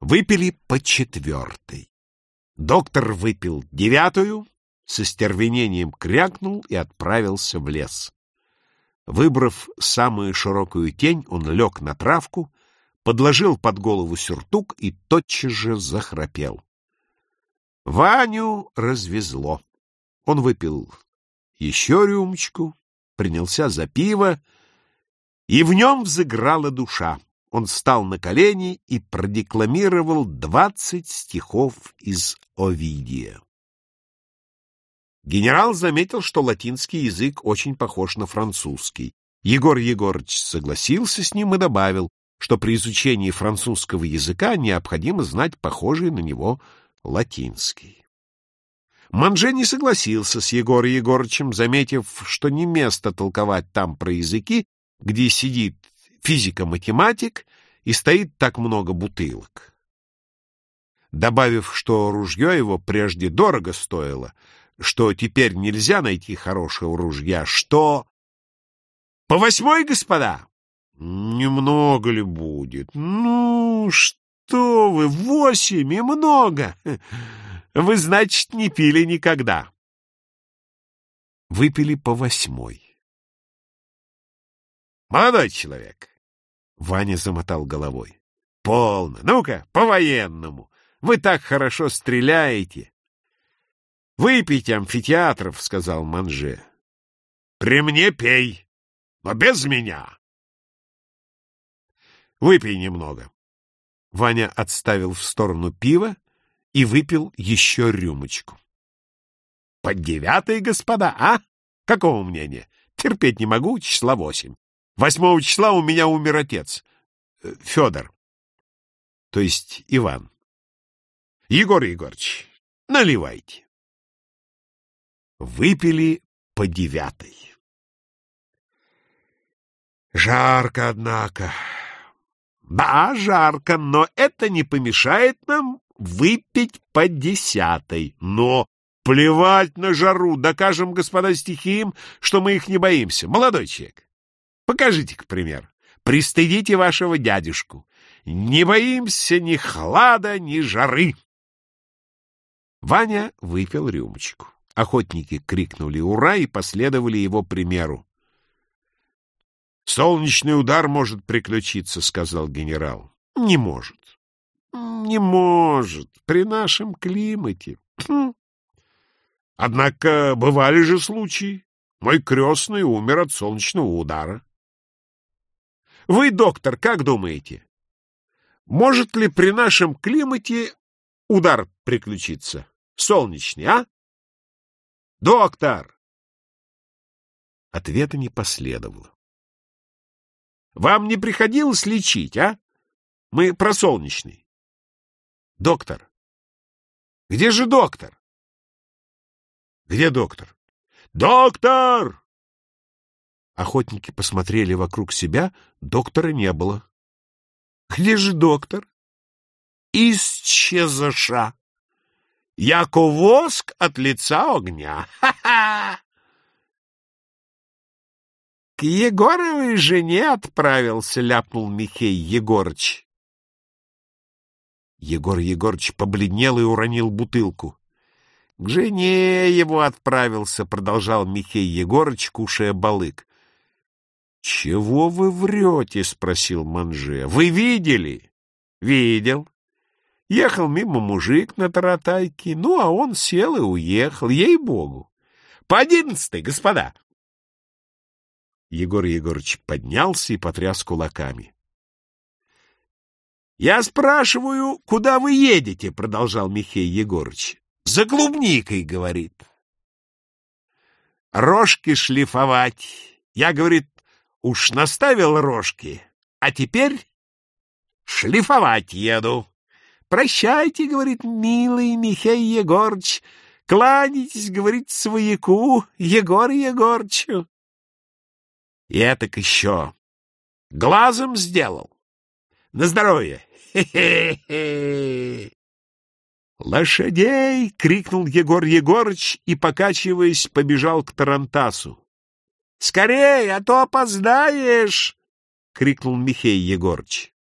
Выпили по четвертой. Доктор выпил девятую, со стервенением крякнул и отправился в лес. Выбрав самую широкую тень, он лег на травку, подложил под голову сюртук и тотчас же захрапел. Ваню развезло. Он выпил еще рюмочку, принялся за пиво, и в нем взыграла душа. Он встал на колени и продекламировал двадцать стихов из Овидия. Генерал заметил, что латинский язык очень похож на французский. Егор Егорович согласился с ним и добавил, что при изучении французского языка необходимо знать похожий на него латинский. Манже не согласился с Егором Егорычем, заметив, что не место толковать там про языки, где сидит физико-математик и стоит так много бутылок. Добавив, что ружье его прежде дорого стоило, что теперь нельзя найти хорошего ружья, что... По восьмой, господа? Немного ли будет? Ну, что вы, восемь и много. Вы, значит, не пили никогда. Выпили по восьмой. Молодой человек. Ваня замотал головой. Полно. Ну-ка, по-военному. Вы так хорошо стреляете. Выпейте амфитеатров, сказал Манже. При мне пей, но без меня. Выпей немного. Ваня отставил в сторону пива и выпил еще рюмочку. Под девятый, господа, а? Какого мнения? Терпеть не могу, числа восемь. Восьмого числа у меня умер отец. Э, Федор. То есть Иван. Егор Егорович, наливайте. Выпили по девятой. Жарко, однако. Да, жарко, но это не помешает нам выпить по десятой. Но плевать на жару, докажем, господа стихиям, что мы их не боимся. Молодой человек, покажите-ка пример. Пристыдите вашего дядюшку. Не боимся ни хлада, ни жары. Ваня выпил рюмочку. Охотники крикнули «Ура!» и последовали его примеру. «Солнечный удар может приключиться», — сказал генерал. «Не может». «Не может. При нашем климате». Хм. «Однако бывали же случаи. Мой крестный умер от солнечного удара». «Вы, доктор, как думаете, может ли при нашем климате удар приключиться? Солнечный, а?» Доктор! Ответа не последовало. Вам не приходилось лечить, а? Мы про солнечный. Доктор. Где же доктор? Где доктор? Доктор! Охотники посмотрели вокруг себя, доктора не было. Где же доктор? Исчезаша яко воск от лица огня. Ха-ха! К Егоровой жене отправился, ляпнул Михей Егорыч. Егор Егорыч побледнел и уронил бутылку. К жене его отправился, продолжал Михей Егорыч, кушая балык. — Чего вы врете? — спросил Манже. — Вы видели? — Видел. Ехал мимо мужик на таратайке, ну, а он сел и уехал, ей-богу. По одиннадцатой, господа. Егор Егорович поднялся и потряс кулаками. — Я спрашиваю, куда вы едете? — продолжал Михей Егорыч. — За клубникой, — говорит. — Рожки шлифовать. Я, говорит, уж наставил рожки, а теперь шлифовать еду. Прощайте, говорит, милый Михей Егорыч, кланяйтесь, говорит, свояку Егор Егорчу. И этак еще глазом сделал. На здоровье! «Лошадей!» — крикнул Егор Егорыч и, покачиваясь, побежал к Тарантасу. «Скорей, а то опоздаешь!» — крикнул Михей Егорыч.